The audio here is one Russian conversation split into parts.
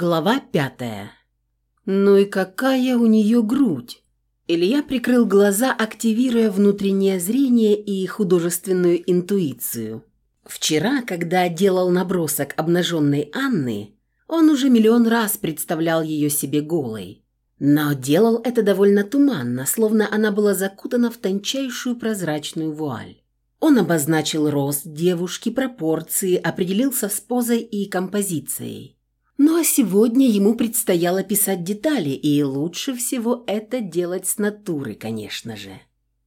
Глава пятая. Ну и какая у нее грудь? Илья прикрыл глаза, активируя внутреннее зрение и художественную интуицию. Вчера, когда делал набросок обнаженной Анны, он уже миллион раз представлял ее себе голой. Но делал это довольно туманно, словно она была закутана в тончайшую прозрачную вуаль. Он обозначил рост девушки, пропорции, определился с позой и композицией. Ну а сегодня ему предстояло писать детали, и лучше всего это делать с натуры, конечно же.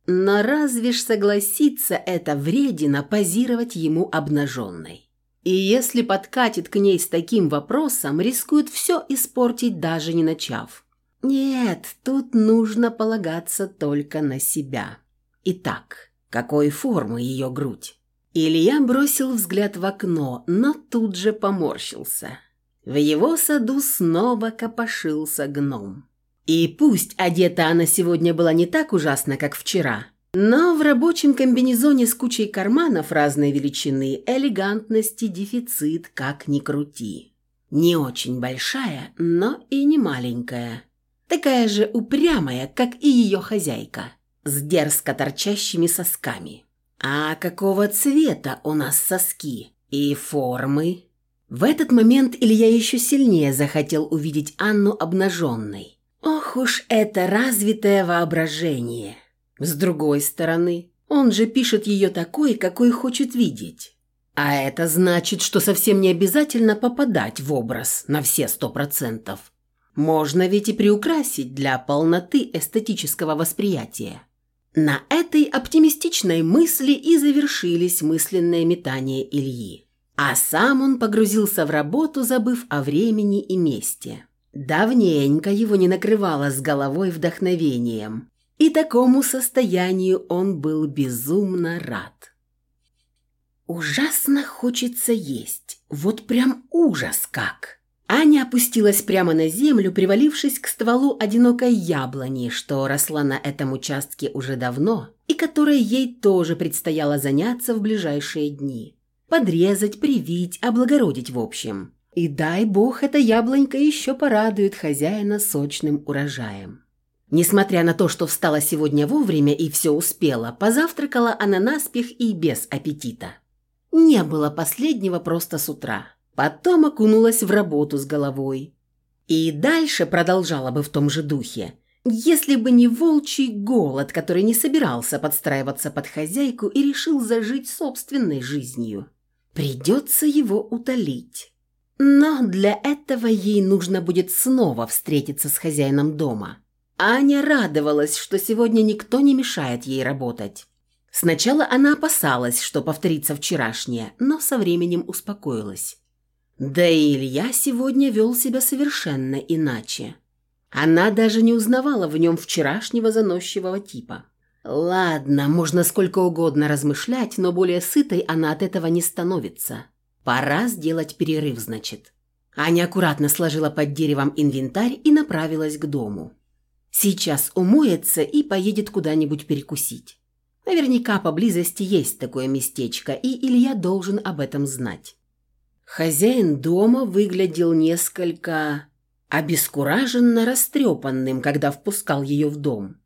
Но разве ж согласится эта вредина позировать ему обнаженной? И если подкатит к ней с таким вопросом, рискует все испортить, даже не начав. Нет, тут нужно полагаться только на себя. Итак, какой формы ее грудь? Илья бросил взгляд в окно, но тут же поморщился. В его саду снова копошился гном. И пусть одета она сегодня была не так ужасно, как вчера, но в рабочем комбинезоне с кучей карманов разной величины элегантности дефицит как ни крути. Не очень большая, но и не маленькая. Такая же упрямая, как и ее хозяйка, с дерзко торчащими сосками. А какого цвета у нас соски? И формы? В этот момент Илья еще сильнее захотел увидеть Анну обнаженной. Ох уж это развитое воображение! С другой стороны, он же пишет ее такой, какой хочет видеть. А это значит, что совсем не обязательно попадать в образ на все сто процентов. Можно ведь и приукрасить для полноты эстетического восприятия. На этой оптимистичной мысли и завершились мысленные метания Ильи. А сам он погрузился в работу, забыв о времени и месте. Давненько его не накрывало с головой вдохновением, и такому состоянию он был безумно рад. Ужасно хочется есть, вот прям ужас как. Аня опустилась прямо на землю, привалившись к стволу одинокой яблони, что росла на этом участке уже давно, и которой ей тоже предстояло заняться в ближайшие дни. Подрезать, привить, облагородить в общем. И дай бог, эта яблонька еще порадует хозяина сочным урожаем. Несмотря на то, что встала сегодня вовремя и все успела, позавтракала она наспех и без аппетита. Не было последнего просто с утра. Потом окунулась в работу с головой. И дальше продолжала бы в том же духе, если бы не волчий голод, который не собирался подстраиваться под хозяйку и решил зажить собственной жизнью. Придется его утолить. Но для этого ей нужно будет снова встретиться с хозяином дома. Аня радовалась, что сегодня никто не мешает ей работать. Сначала она опасалась, что повторится вчерашнее, но со временем успокоилась. Да и Илья сегодня вел себя совершенно иначе. Она даже не узнавала в нем вчерашнего заносчивого типа. Ладно, можно сколько угодно размышлять, но более сытой она от этого не становится. Пора сделать перерыв, значит. Аня аккуратно сложила под деревом инвентарь и направилась к дому. Сейчас умоется и поедет куда-нибудь перекусить. Наверняка поблизости есть такое местечко, и Илья должен об этом знать. Хозяин дома выглядел несколько обескураженно растрепанным, когда впускал ее в дом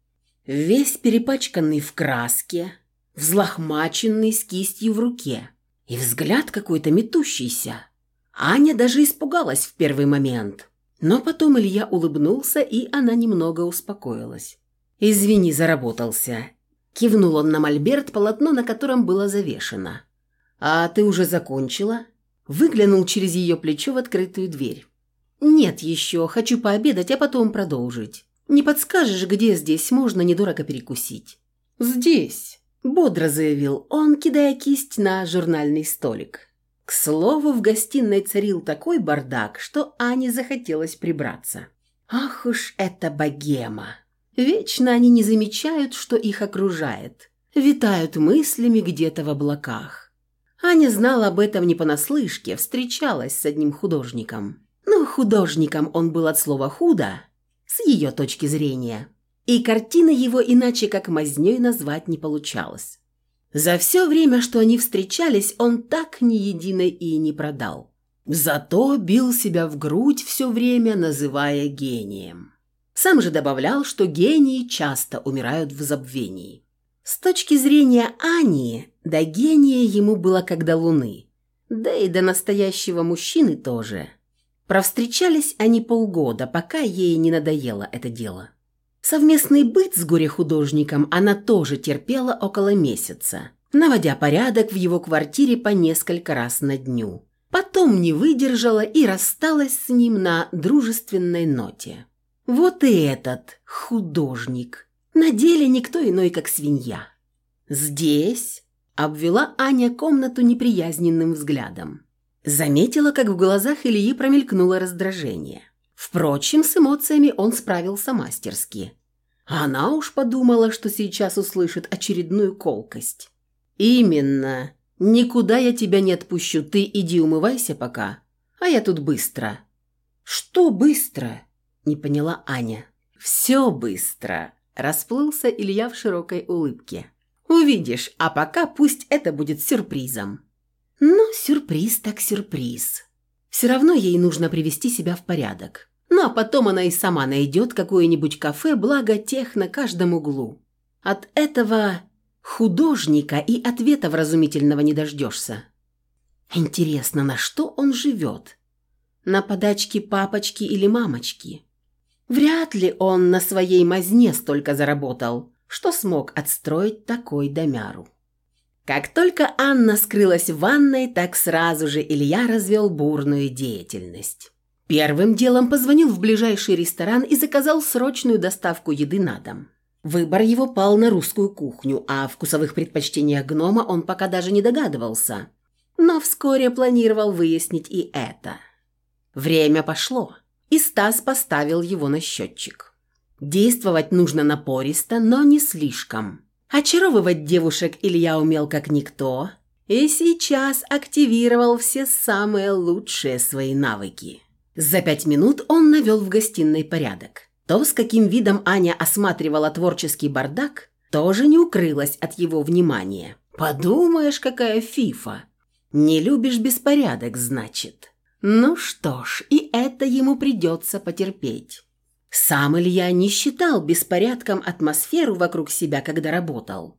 весь перепачканный в краске, взлохмаченный с кистью в руке, и взгляд какой-то метущийся. Аня даже испугалась в первый момент, но потом Илья улыбнулся, и она немного успокоилась. «Извини, заработался», – кивнул он на мольберт, полотно на котором было завешено. «А ты уже закончила?» Выглянул через ее плечо в открытую дверь. «Нет еще, хочу пообедать, а потом продолжить». Не подскажешь, где здесь можно недорого перекусить?» «Здесь», – бодро заявил он, кидая кисть на журнальный столик. К слову, в гостиной царил такой бардак, что Ане захотелось прибраться. «Ах уж эта богема!» Вечно они не замечают, что их окружает. Витают мыслями где-то в облаках. Аня знала об этом не понаслышке, встречалась с одним художником. Ну, художником он был от слова «худо», с ее точки зрения. И картина его иначе как мазнёй назвать не получалось. За все время, что они встречались, он так ни единой и не продал. Зато бил себя в грудь все время, называя гением. Сам же добавлял, что гении часто умирают в забвении. С точки зрения Ани, до гения ему было как до луны. Да и до настоящего мужчины тоже. Провстречались они полгода, пока ей не надоело это дело. Совместный быт с горе-художником она тоже терпела около месяца, наводя порядок в его квартире по несколько раз на дню. Потом не выдержала и рассталась с ним на дружественной ноте. Вот и этот художник. На деле никто иной, как свинья. Здесь обвела Аня комнату неприязненным взглядом. Заметила, как в глазах Ильи промелькнуло раздражение. Впрочем, с эмоциями он справился мастерски. Она уж подумала, что сейчас услышит очередную колкость. «Именно. Никуда я тебя не отпущу. Ты иди умывайся пока, а я тут быстро». «Что быстро?» – не поняла Аня. «Все быстро», – расплылся Илья в широкой улыбке. «Увидишь, а пока пусть это будет сюрпризом». «Ну, сюрприз так сюрприз». Все равно ей нужно привести себя в порядок. Ну а потом она и сама найдет какое-нибудь кафе, благо тех на каждом углу. От этого художника и ответа вразумительного не дождешься. Интересно, на что он живет? На подачке папочки или мамочки? Вряд ли он на своей мазне столько заработал, что смог отстроить такой домяру. Как только Анна скрылась в ванной, так сразу же Илья развел бурную деятельность. Первым делом позвонил в ближайший ресторан и заказал срочную доставку еды на дом. Выбор его пал на русскую кухню, а о вкусовых предпочтениях гнома он пока даже не догадывался. Но вскоре планировал выяснить и это. Время пошло, и Стас поставил его на счетчик. Действовать нужно напористо, но не слишком. Очаровывать девушек Илья умел как никто, и сейчас активировал все самые лучшие свои навыки. За пять минут он навел в гостиной порядок. То, с каким видом Аня осматривала творческий бардак, тоже не укрылось от его внимания. «Подумаешь, какая фифа! Не любишь беспорядок, значит?» Ну что ж, и это ему придется потерпеть. Сам Илья не считал беспорядком атмосферу вокруг себя, когда работал.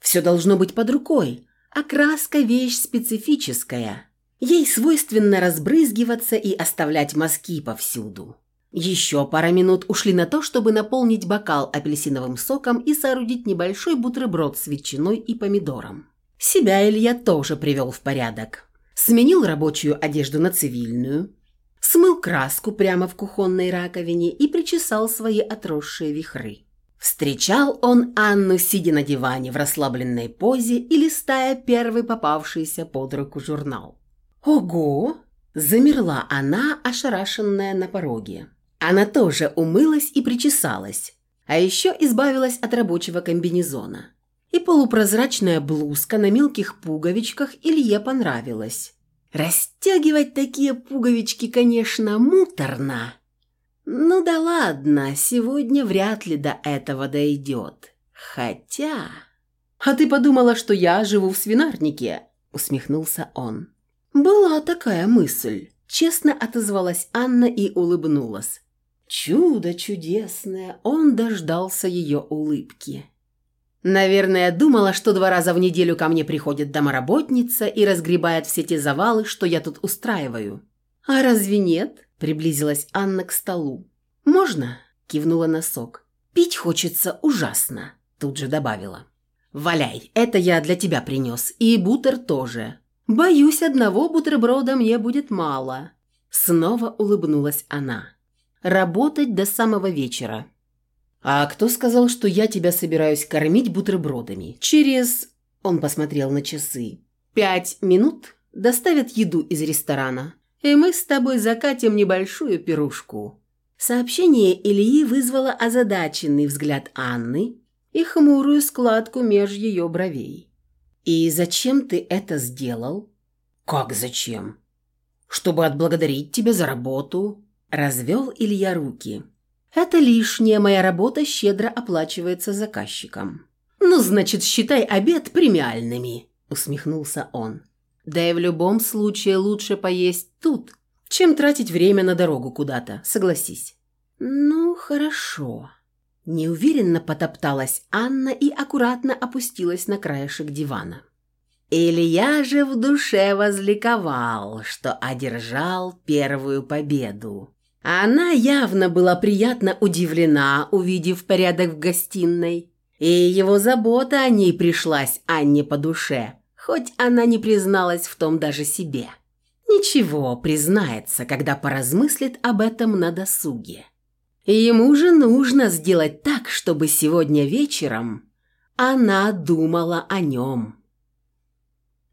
Все должно быть под рукой, а краска – вещь специфическая. Ей свойственно разбрызгиваться и оставлять мазки повсюду. Еще пара минут ушли на то, чтобы наполнить бокал апельсиновым соком и соорудить небольшой бутерброд с ветчиной и помидором. Себя Илья тоже привел в порядок. Сменил рабочую одежду на цивильную, смыл краску прямо в кухонной раковине и причесал свои отросшие вихры. Встречал он Анну, сидя на диване в расслабленной позе и листая первый попавшийся под руку журнал. «Ого!» – замерла она, ошарашенная на пороге. Она тоже умылась и причесалась, а еще избавилась от рабочего комбинезона. И полупрозрачная блузка на мелких пуговичках Илье понравилась. Растягивать такие пуговички, конечно, муторно. Ну да ладно, сегодня вряд ли до этого дойдет. Хотя... «А ты подумала, что я живу в свинарнике?» – усмехнулся он. «Была такая мысль», – честно отозвалась Анна и улыбнулась. Чудо чудесное, он дождался ее улыбки. Наверное, думала, что два раза в неделю ко мне приходит домоработница и разгребает все те завалы, что я тут устраиваю. А разве нет? Приблизилась Анна к столу. Можно? Кивнула носок. Пить хочется ужасно, тут же добавила. «Валяй, это я для тебя принес, и бутер тоже. Боюсь, одного бутерброда мне будет мало». Снова улыбнулась она работать до самого вечера. А кто сказал, что я тебя собираюсь кормить бутербродами? Через... Он посмотрел на часы. Пять минут доставят еду из ресторана, и мы с тобой закатим небольшую пирушку. Сообщение Ильи вызвало озадаченный взгляд Анны и хмурую складку меж ее бровей. «И зачем ты это сделал?» «Как зачем?» «Чтобы отблагодарить тебя за работу, Развел Илья руки. «Это лишнее, моя работа щедро оплачивается заказчиком». «Ну, значит, считай обед премиальными», – усмехнулся он. Да и в любом случае лучше поесть тут, чем тратить время на дорогу куда-то, согласись. Ну, хорошо. Неуверенно потопталась Анна и аккуратно опустилась на краешек дивана. Илья же в душе возликовал, что одержал первую победу. Она явно была приятно удивлена, увидев порядок в гостиной, и его забота о ней пришлась Анне по душе, хоть она не призналась в том даже себе. Ничего, признается, когда поразмыслит об этом на досуге. Ему же нужно сделать так, чтобы сегодня вечером она думала о нем.